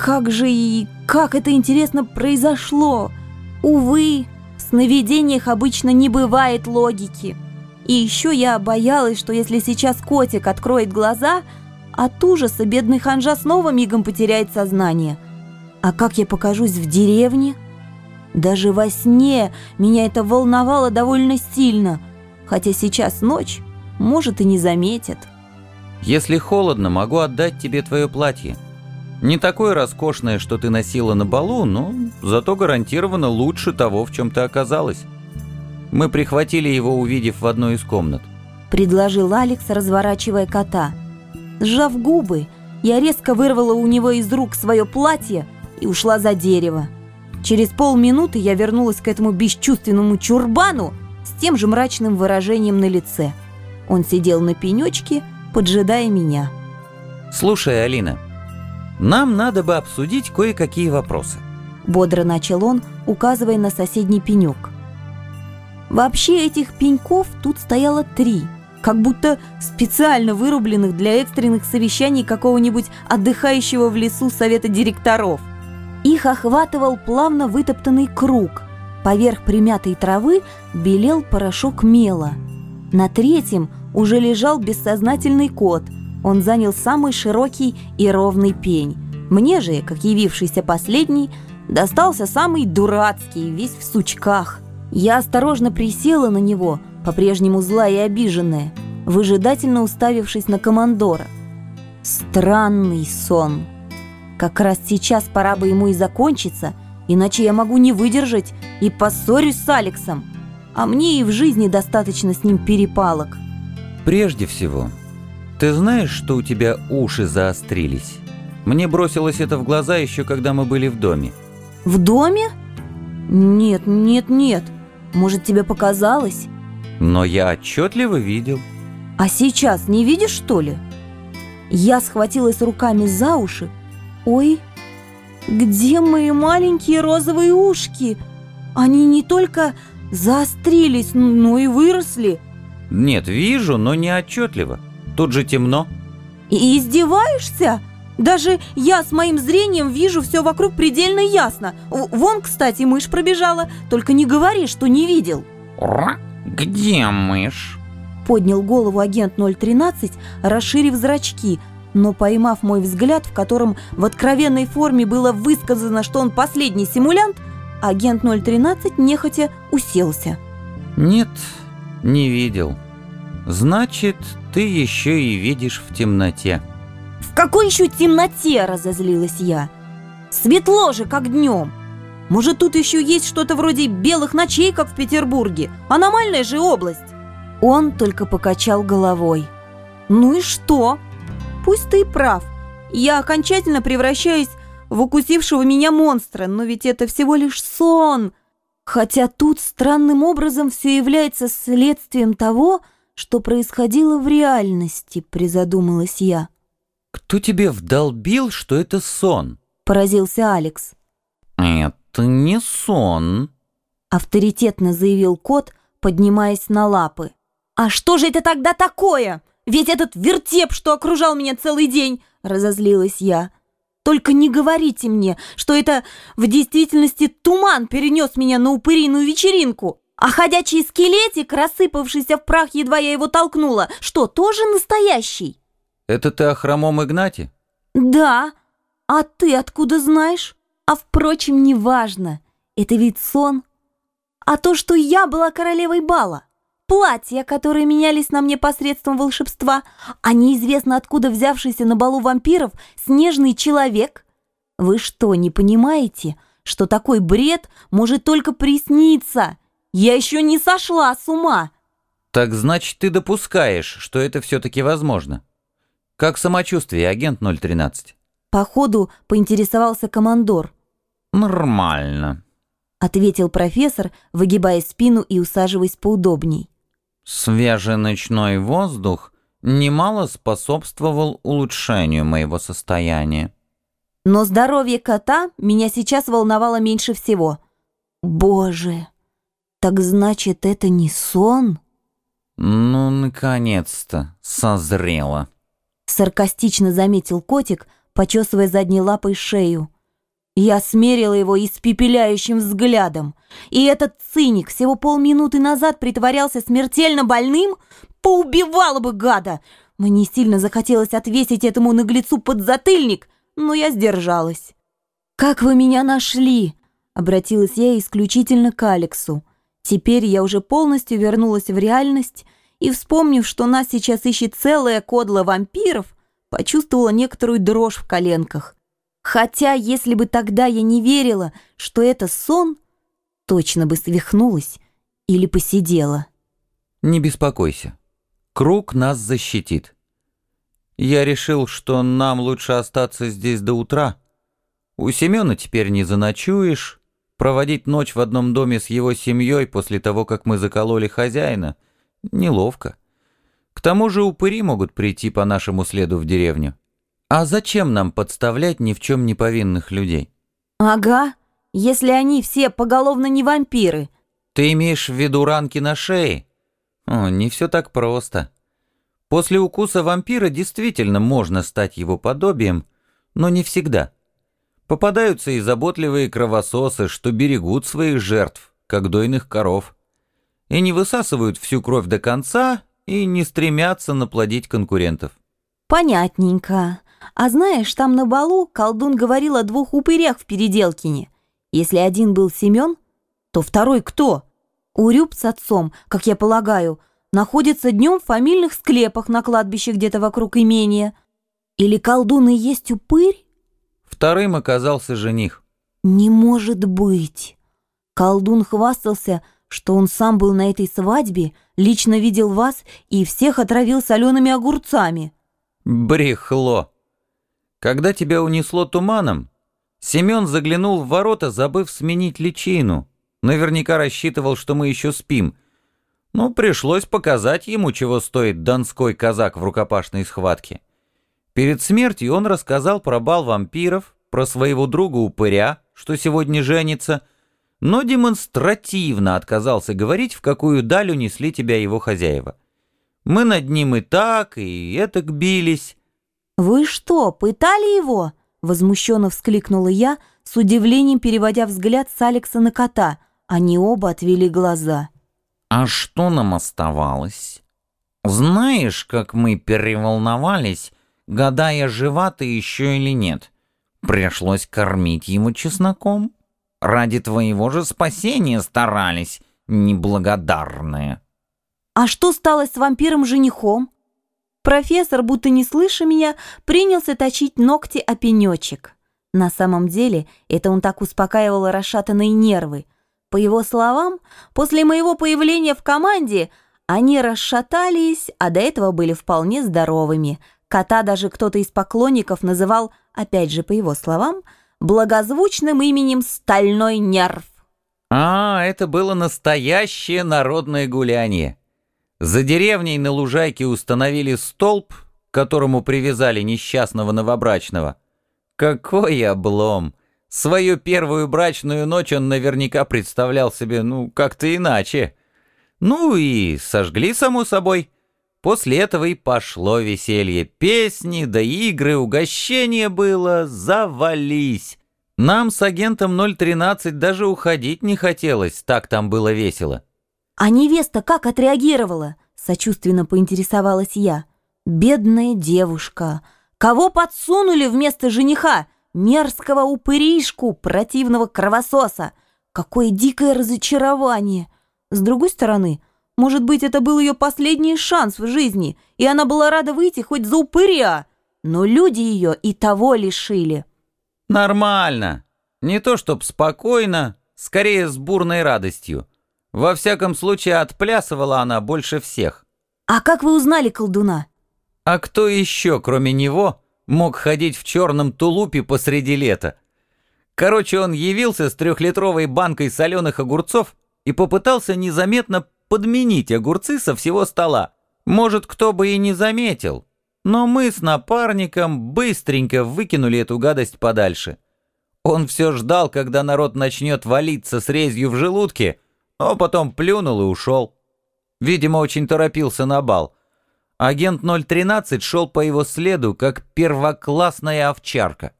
как же и как это интересно произошло? Увы, в сновидениях обычно не бывает логики. И еще я боялась, что если сейчас котик откроет глаза, от ужаса бедный ханжа снова мигом потеряет сознание. А как я покажусь в деревне? Даже во сне меня это волновало довольно сильно, хотя сейчас ночь, может, и не заметят. Если холодно, могу отдать тебе твое платье. Не такое роскошное, что ты носила на балу, но зато гарантированно лучше того, в чем ты оказалась. Мы прихватили его, увидев в одной из комнат. Предложил Алекс, разворачивая кота. Сжав губы, я резко вырвала у него из рук свое платье и ушла за дерево. Через полминуты я вернулась к этому бесчувственному чурбану с тем же мрачным выражением на лице. Он сидел на пенечке, поджидая меня. «Слушай, Алина, нам надо бы обсудить кое-какие вопросы». Бодро начал он, указывая на соседний пенек. Вообще этих пеньков тут стояло три, как будто специально вырубленных для экстренных совещаний какого-нибудь отдыхающего в лесу совета директоров. Их охватывал плавно вытоптанный круг. Поверх примятой травы белел порошок мела. На третьем уже лежал бессознательный кот. Он занял самый широкий и ровный пень. Мне же, как явившийся последний, достался самый дурацкий, весь в сучках. Я осторожно присела на него, по-прежнему злая и обиженная, выжидательно уставившись на командора. Странный сон. Как раз сейчас пора бы ему и закончиться, иначе я могу не выдержать и поссорюсь с Алексом. А мне и в жизни достаточно с ним перепалок. Прежде всего, ты знаешь, что у тебя уши заострились? Мне бросилось это в глаза еще когда мы были в доме. В доме? Нет, нет, нет. Может, тебе показалось? Но я отчетливо видел. А сейчас не видишь, что ли? Я схватилась руками за уши, Ой, где мои маленькие розовые ушки? Они не только заострились, но и выросли. Нет, вижу, но не отчетливо. Тут же темно. И издеваешься? Даже я с моим зрением вижу все вокруг предельно ясно. Вон, кстати, мышь пробежала. Только не говори, что не видел. Где мышь? Поднял голову агент 013, расширив зрачки – но поймав мой взгляд, в котором в откровенной форме было высказано, что он последний симулянт, агент 013 нехотя уселся. «Нет, не видел. Значит, ты еще и видишь в темноте». «В какой еще темноте?» – разозлилась я. «Светло же, как днем. Может, тут еще есть что-то вроде белых ночей, как в Петербурге? Аномальная же область!» Он только покачал головой. «Ну и что?» Пусть ты и прав. Я окончательно превращаюсь в укусившего меня монстра, но ведь это всего лишь сон. Хотя тут странным образом все является следствием того, что происходило в реальности, призадумалась я. «Кто тебе вдолбил, что это сон?» – поразился Алекс. «Это не сон», – авторитетно заявил кот, поднимаясь на лапы. «А что же это тогда такое?» Ведь этот вертеп, что окружал меня целый день, разозлилась я. Только не говорите мне, что это в действительности туман перенес меня на упыриную вечеринку. А ходячий скелетик, рассыпавшийся в прах, едва я его толкнула, что, тоже настоящий? Это ты о хромом Игнате? Да. А ты откуда знаешь? А впрочем, неважно. Это ведь сон. А то, что я была королевой бала платья, которые менялись на мне посредством волшебства, а неизвестно откуда взявшийся на балу вампиров снежный человек? Вы что, не понимаете, что такой бред может только присниться? Я еще не сошла с ума!» «Так значит, ты допускаешь, что это все-таки возможно? Как самочувствие, агент 013?» Походу поинтересовался командор. «Нормально», — ответил профессор, выгибая спину и усаживаясь поудобней. Свежий ночной воздух немало способствовал улучшению моего состояния. Но здоровье кота меня сейчас волновало меньше всего. Боже, так значит, это не сон? Ну, наконец-то, созрело. Саркастично заметил котик, почесывая задней лапой шею. Я смерила его испепеляющим взглядом. И этот циник всего полминуты назад притворялся смертельно больным? Поубивала бы гада! Мне сильно захотелось отвесить этому наглецу подзатыльник, но я сдержалась. «Как вы меня нашли?» — обратилась я исключительно к Алексу. Теперь я уже полностью вернулась в реальность и, вспомнив, что нас сейчас ищет целая кодла вампиров, почувствовала некоторую дрожь в коленках. Хотя, если бы тогда я не верила, что это сон, точно бы свихнулась или посидела. Не беспокойся. Круг нас защитит. Я решил, что нам лучше остаться здесь до утра. У Семена теперь не заночуешь. Проводить ночь в одном доме с его семьей после того, как мы закололи хозяина, неловко. К тому же упыри могут прийти по нашему следу в деревню. А зачем нам подставлять ни в чем не повинных людей? Ага, если они все поголовно не вампиры. Ты имеешь в виду ранки на шее? О, не все так просто. После укуса вампира действительно можно стать его подобием, но не всегда. Попадаются и заботливые кровососы, что берегут своих жертв, как дойных коров, и не высасывают всю кровь до конца и не стремятся наплодить конкурентов. Понятненько. А знаешь, там на балу колдун говорил о двух упырях в Переделкине. Если один был Семен, то второй кто? Урюб с отцом, как я полагаю, находится днем в фамильных склепах на кладбище где-то вокруг имения. Или колдун и есть упырь? Вторым оказался жених. Не может быть. Колдун хвастался, что он сам был на этой свадьбе, лично видел вас и всех отравил солеными огурцами. Брехло. Когда тебя унесло туманом, Семен заглянул в ворота, забыв сменить личину. Наверняка рассчитывал, что мы еще спим. Но пришлось показать ему, чего стоит донской казак в рукопашной схватке. Перед смертью он рассказал про бал вампиров, про своего друга-упыря, что сегодня женится, но демонстративно отказался говорить, в какую даль унесли тебя его хозяева. Мы над ним и так, и этак бились, «Вы что, пытали его?» — возмущенно вскликнула я, с удивлением переводя взгляд с Алекса на кота. Они оба отвели глаза. «А что нам оставалось? Знаешь, как мы переволновались, гадая, жива ты еще или нет? Пришлось кормить его чесноком. Ради твоего же спасения старались, неблагодарные». «А что стало с вампиром-женихом?» Профессор, будто не слыша меня, принялся точить ногти о пенечек. На самом деле, это он так успокаивал расшатанные нервы. По его словам, после моего появления в команде они расшатались, а до этого были вполне здоровыми. Кота даже кто-то из поклонников называл, опять же по его словам, благозвучным именем «Стальной нерв». А, это было настоящее народное гуляние. За деревней на лужайке установили столб, к которому привязали несчастного новобрачного. Какой облом! Свою первую брачную ночь он наверняка представлял себе, ну, как-то иначе. Ну и сожгли, само собой. После этого и пошло веселье. Песни да игры, угощение было, завались. Нам с агентом 013 даже уходить не хотелось, так там было весело. «А невеста как отреагировала?» — сочувственно поинтересовалась я. «Бедная девушка! Кого подсунули вместо жениха? Мерзкого упыришку, противного кровососа! Какое дикое разочарование! С другой стороны, может быть, это был ее последний шанс в жизни, и она была рада выйти хоть за упыря, но люди ее и того лишили». «Нормально. Не то чтоб спокойно, скорее с бурной радостью. Во всяком случае, отплясывала она больше всех. «А как вы узнали колдуна?» «А кто еще, кроме него, мог ходить в черном тулупе посреди лета?» Короче, он явился с трехлитровой банкой соленых огурцов и попытался незаметно подменить огурцы со всего стола. Может, кто бы и не заметил, но мы с напарником быстренько выкинули эту гадость подальше. Он все ждал, когда народ начнет валиться с резью в желудке, но потом плюнул и ушел. Видимо, очень торопился на бал. Агент 013 шел по его следу, как первоклассная овчарка.